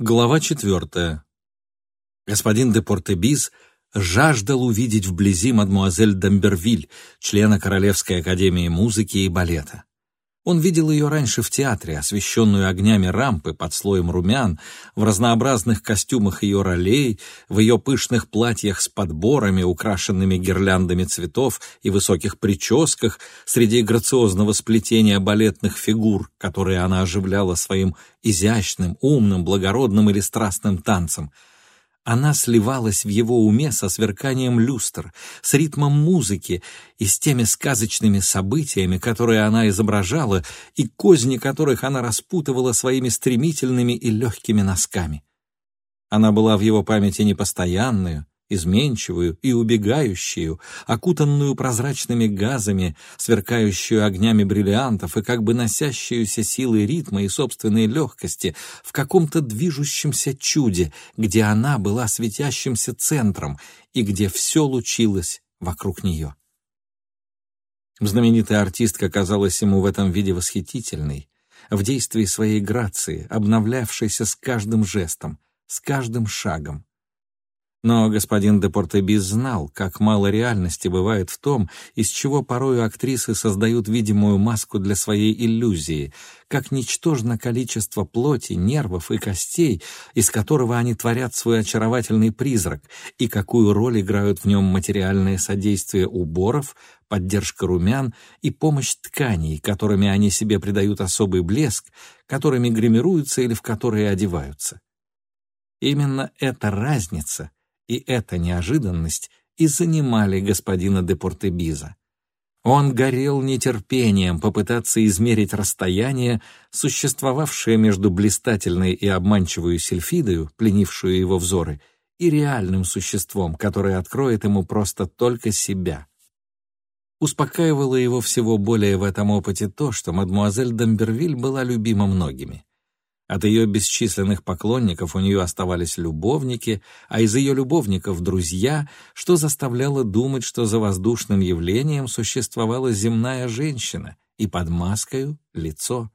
Глава четвертая. Господин де Портебиз жаждал увидеть вблизи мадмуазель Дамбервиль, члена Королевской академии музыки и балета. Он видел ее раньше в театре, освещенную огнями рампы под слоем румян, в разнообразных костюмах ее ролей, в ее пышных платьях с подборами, украшенными гирляндами цветов и высоких прическах, среди грациозного сплетения балетных фигур, которые она оживляла своим изящным, умным, благородным или страстным танцем — она сливалась в его уме со сверканием люстр, с ритмом музыки и с теми сказочными событиями, которые она изображала, и козни которых она распутывала своими стремительными и легкими носками. Она была в его памяти непостоянную, изменчивую и убегающую, окутанную прозрачными газами, сверкающую огнями бриллиантов и как бы носящуюся силой ритма и собственной легкости в каком-то движущемся чуде, где она была светящимся центром и где все лучилось вокруг нее. Знаменитая артистка казалась ему в этом виде восхитительной, в действии своей грации, обновлявшейся с каждым жестом, с каждым шагом. Но господин де Портебис знал, как мало реальности бывает в том, из чего порою актрисы создают видимую маску для своей иллюзии, как ничтожно количество плоти, нервов и костей, из которого они творят свой очаровательный призрак, и какую роль играют в нем материальное содействие уборов, поддержка румян и помощь тканей, которыми они себе придают особый блеск, которыми гримируются или в которые одеваются. Именно эта разница — и эта неожиданность и занимали господина де Портебиза. Он горел нетерпением попытаться измерить расстояние, существовавшее между блистательной и обманчивой сельфидою, пленившую его взоры, и реальным существом, которое откроет ему просто только себя. Успокаивало его всего более в этом опыте то, что мадмуазель Дамбервиль была любима многими. От ее бесчисленных поклонников у нее оставались любовники, а из ее любовников — друзья, что заставляло думать, что за воздушным явлением существовала земная женщина и под маскою — лицо.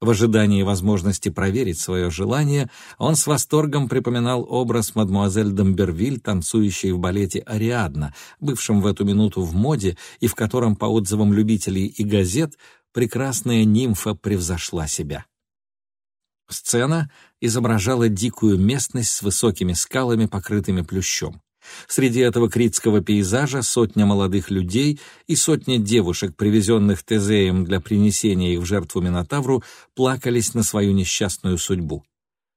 В ожидании возможности проверить свое желание, он с восторгом припоминал образ мадмуазель Дамбервиль, танцующей в балете «Ариадна», бывшем в эту минуту в моде и в котором, по отзывам любителей и газет, прекрасная нимфа превзошла себя. Сцена изображала дикую местность с высокими скалами, покрытыми плющом. Среди этого критского пейзажа сотня молодых людей и сотня девушек, привезенных Тезеем для принесения их в жертву Минотавру, плакались на свою несчастную судьбу.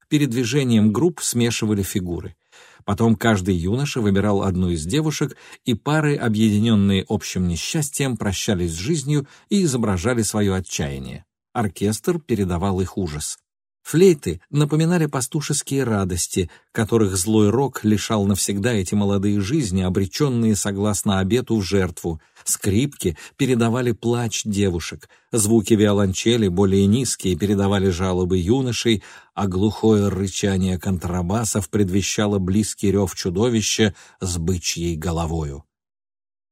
Перед движением групп смешивали фигуры. Потом каждый юноша выбирал одну из девушек, и пары, объединенные общим несчастьем, прощались с жизнью и изображали свое отчаяние. Оркестр передавал их ужас. Флейты напоминали пастушеские радости, которых злой рок лишал навсегда эти молодые жизни, обреченные согласно обету в жертву. Скрипки передавали плач девушек, звуки виолончели, более низкие, передавали жалобы юношей, а глухое рычание контрабасов предвещало близкий рев чудовища с бычьей головою.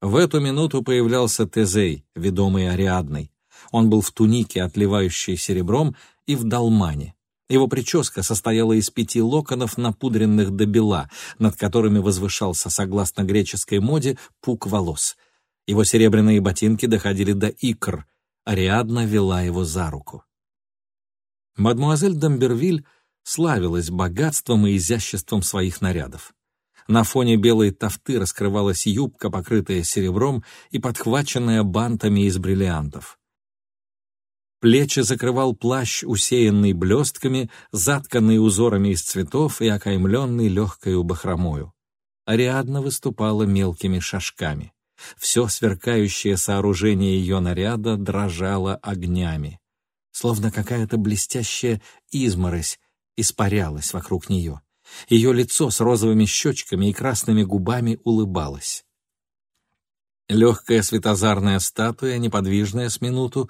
В эту минуту появлялся Тезей, ведомый Ариадной. Он был в тунике, отливающей серебром, и в долмане. Его прическа состояла из пяти локонов, напудренных до бела, над которыми возвышался, согласно греческой моде, пук волос. Его серебряные ботинки доходили до икр. Ариадна вела его за руку. Мадмуазель Дамбервиль славилась богатством и изяществом своих нарядов. На фоне белой тафты раскрывалась юбка, покрытая серебром и подхваченная бантами из бриллиантов. Плечи закрывал плащ, усеянный блестками, затканный узорами из цветов и окаймленный легкою бахромою. Ариадна выступала мелкими шажками. Все сверкающее сооружение ее наряда дрожало огнями. Словно какая-то блестящая изморозь испарялась вокруг нее. Ее лицо с розовыми щечками и красными губами улыбалось. Легкая светозарная статуя, неподвижная с минуту,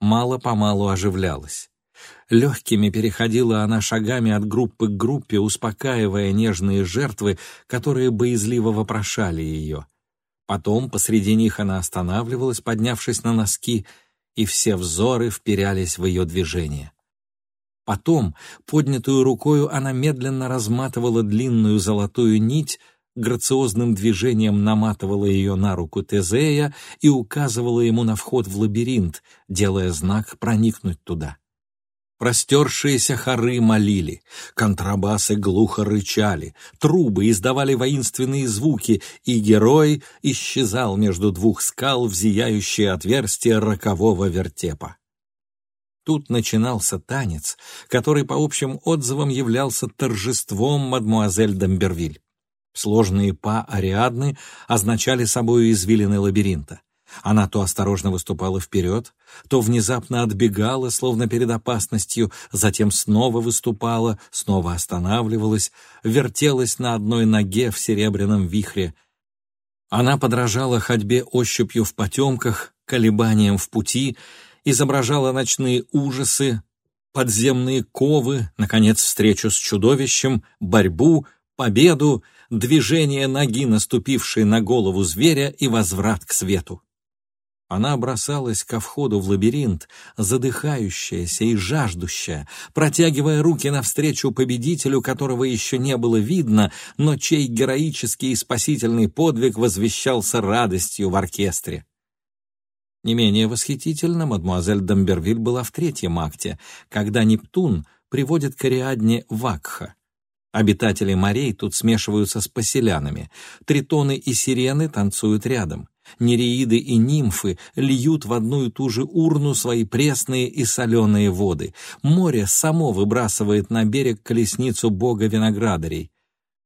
мало-помалу оживлялась. Легкими переходила она шагами от группы к группе, успокаивая нежные жертвы, которые боязливо вопрошали ее. Потом посреди них она останавливалась, поднявшись на носки, и все взоры вперялись в ее движение. Потом, поднятую рукою, она медленно разматывала длинную золотую нить, грациозным движением наматывала ее на руку Тезея и указывала ему на вход в лабиринт, делая знак проникнуть туда. Простершиеся хоры молили, контрабасы глухо рычали, трубы издавали воинственные звуки, и герой исчезал между двух скал в зияющее отверстие рокового вертепа. Тут начинался танец, который по общим отзывам являлся торжеством мадмуазель Дамбервиль. Сложные па Ариадны означали собою извилины лабиринта. Она то осторожно выступала вперед, то внезапно отбегала, словно перед опасностью, затем снова выступала, снова останавливалась, вертелась на одной ноге в серебряном вихре. Она подражала ходьбе ощупью в потемках, колебаниям в пути, изображала ночные ужасы, подземные ковы, наконец, встречу с чудовищем, борьбу, победу, движение ноги, наступившей на голову зверя, и возврат к свету. Она бросалась ко входу в лабиринт, задыхающаяся и жаждущая, протягивая руки навстречу победителю, которого еще не было видно, но чей героический и спасительный подвиг возвещался радостью в оркестре. Не менее восхитительно мадемуазель Дамбервиль была в третьем акте, когда Нептун приводит к Ариадне Вакха. Обитатели морей тут смешиваются с поселянами. Тритоны и сирены танцуют рядом. Нереиды и нимфы льют в одну и ту же урну свои пресные и соленые воды. Море само выбрасывает на берег колесницу бога виноградарей.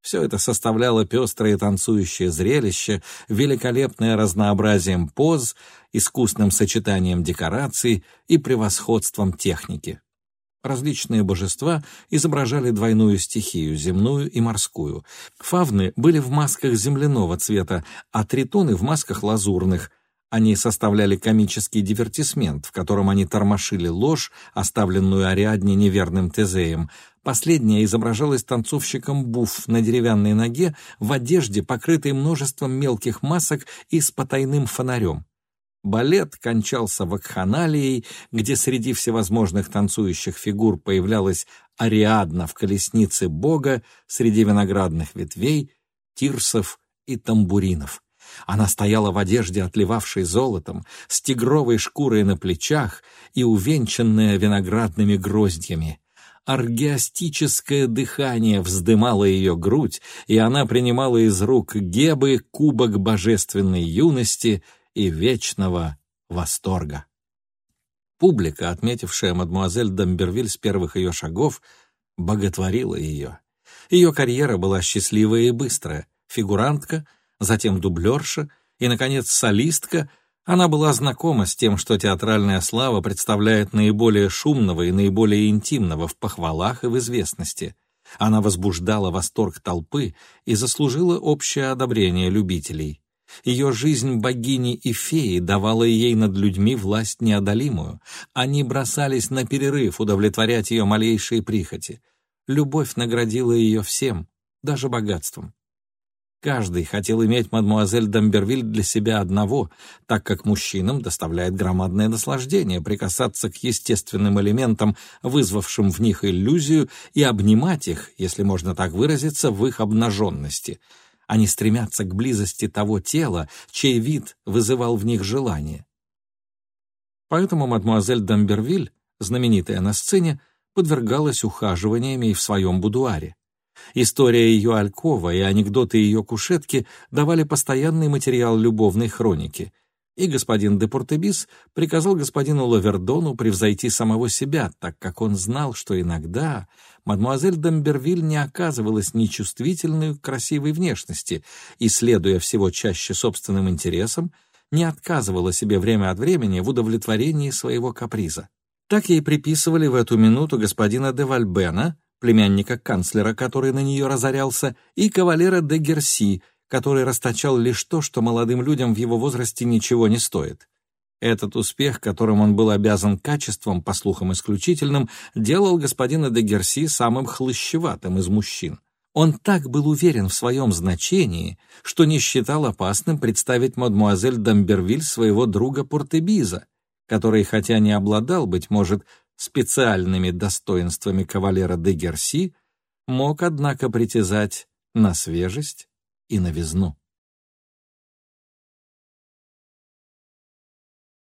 Все это составляло пестрое танцующее зрелище, великолепное разнообразием поз, искусным сочетанием декораций и превосходством техники. Различные божества изображали двойную стихию, земную и морскую. Фавны были в масках земляного цвета, а тритоны в масках лазурных. Они составляли комический дивертисмент, в котором они тормошили ложь, оставленную Ариадне неверным Тезеем. Последняя изображалась танцовщиком буф на деревянной ноге в одежде, покрытой множеством мелких масок и с потайным фонарем. Балет кончался вакханалией, где среди всевозможных танцующих фигур появлялась Ариадна в колеснице бога среди виноградных ветвей, тирсов и тамбуринов. Она стояла в одежде, отливавшей золотом, с тигровой шкурой на плечах и увенчанная виноградными гроздьями. Аргиастическое дыхание вздымало ее грудь, и она принимала из рук Гебы кубок божественной юности — и вечного восторга. Публика, отметившая мадмуазель Дамбервиль с первых ее шагов, боготворила ее. Ее карьера была счастливая и быстрая. Фигурантка, затем дублерша и, наконец, солистка — она была знакома с тем, что театральная слава представляет наиболее шумного и наиболее интимного в похвалах и в известности. Она возбуждала восторг толпы и заслужила общее одобрение любителей. Ее жизнь богини и феи давала ей над людьми власть неодолимую. Они бросались на перерыв удовлетворять ее малейшие прихоти. Любовь наградила ее всем, даже богатством. Каждый хотел иметь мадмуазель Дамбервиль для себя одного, так как мужчинам доставляет громадное наслаждение прикасаться к естественным элементам, вызвавшим в них иллюзию, и обнимать их, если можно так выразиться, в их обнаженности — они стремятся к близости того тела, чей вид вызывал в них желание. Поэтому мадмуазель Дамбервиль, знаменитая на сцене, подвергалась ухаживаниями и в своем будуаре. История ее алькова и анекдоты ее кушетки давали постоянный материал любовной хроники, и господин де Портебис приказал господину Лавердону превзойти самого себя, так как он знал, что иногда мадемуазель Дамбервиль не оказывалась нечувствительной к красивой внешности и, следуя всего чаще собственным интересам, не отказывала себе время от времени в удовлетворении своего каприза. Так ей приписывали в эту минуту господина де Вальбена, племянника канцлера, который на нее разорялся, и кавалера де Герси, который расточал лишь то, что молодым людям в его возрасте ничего не стоит. Этот успех, которым он был обязан качеством, по слухам исключительным, делал господина де Герси самым хлыщеватым из мужчин. Он так был уверен в своем значении, что не считал опасным представить мадмуазель Дамбервиль своего друга Портебиза, который, хотя не обладал, быть может, специальными достоинствами кавалера де Герси, мог, однако, притязать на свежесть и новизну.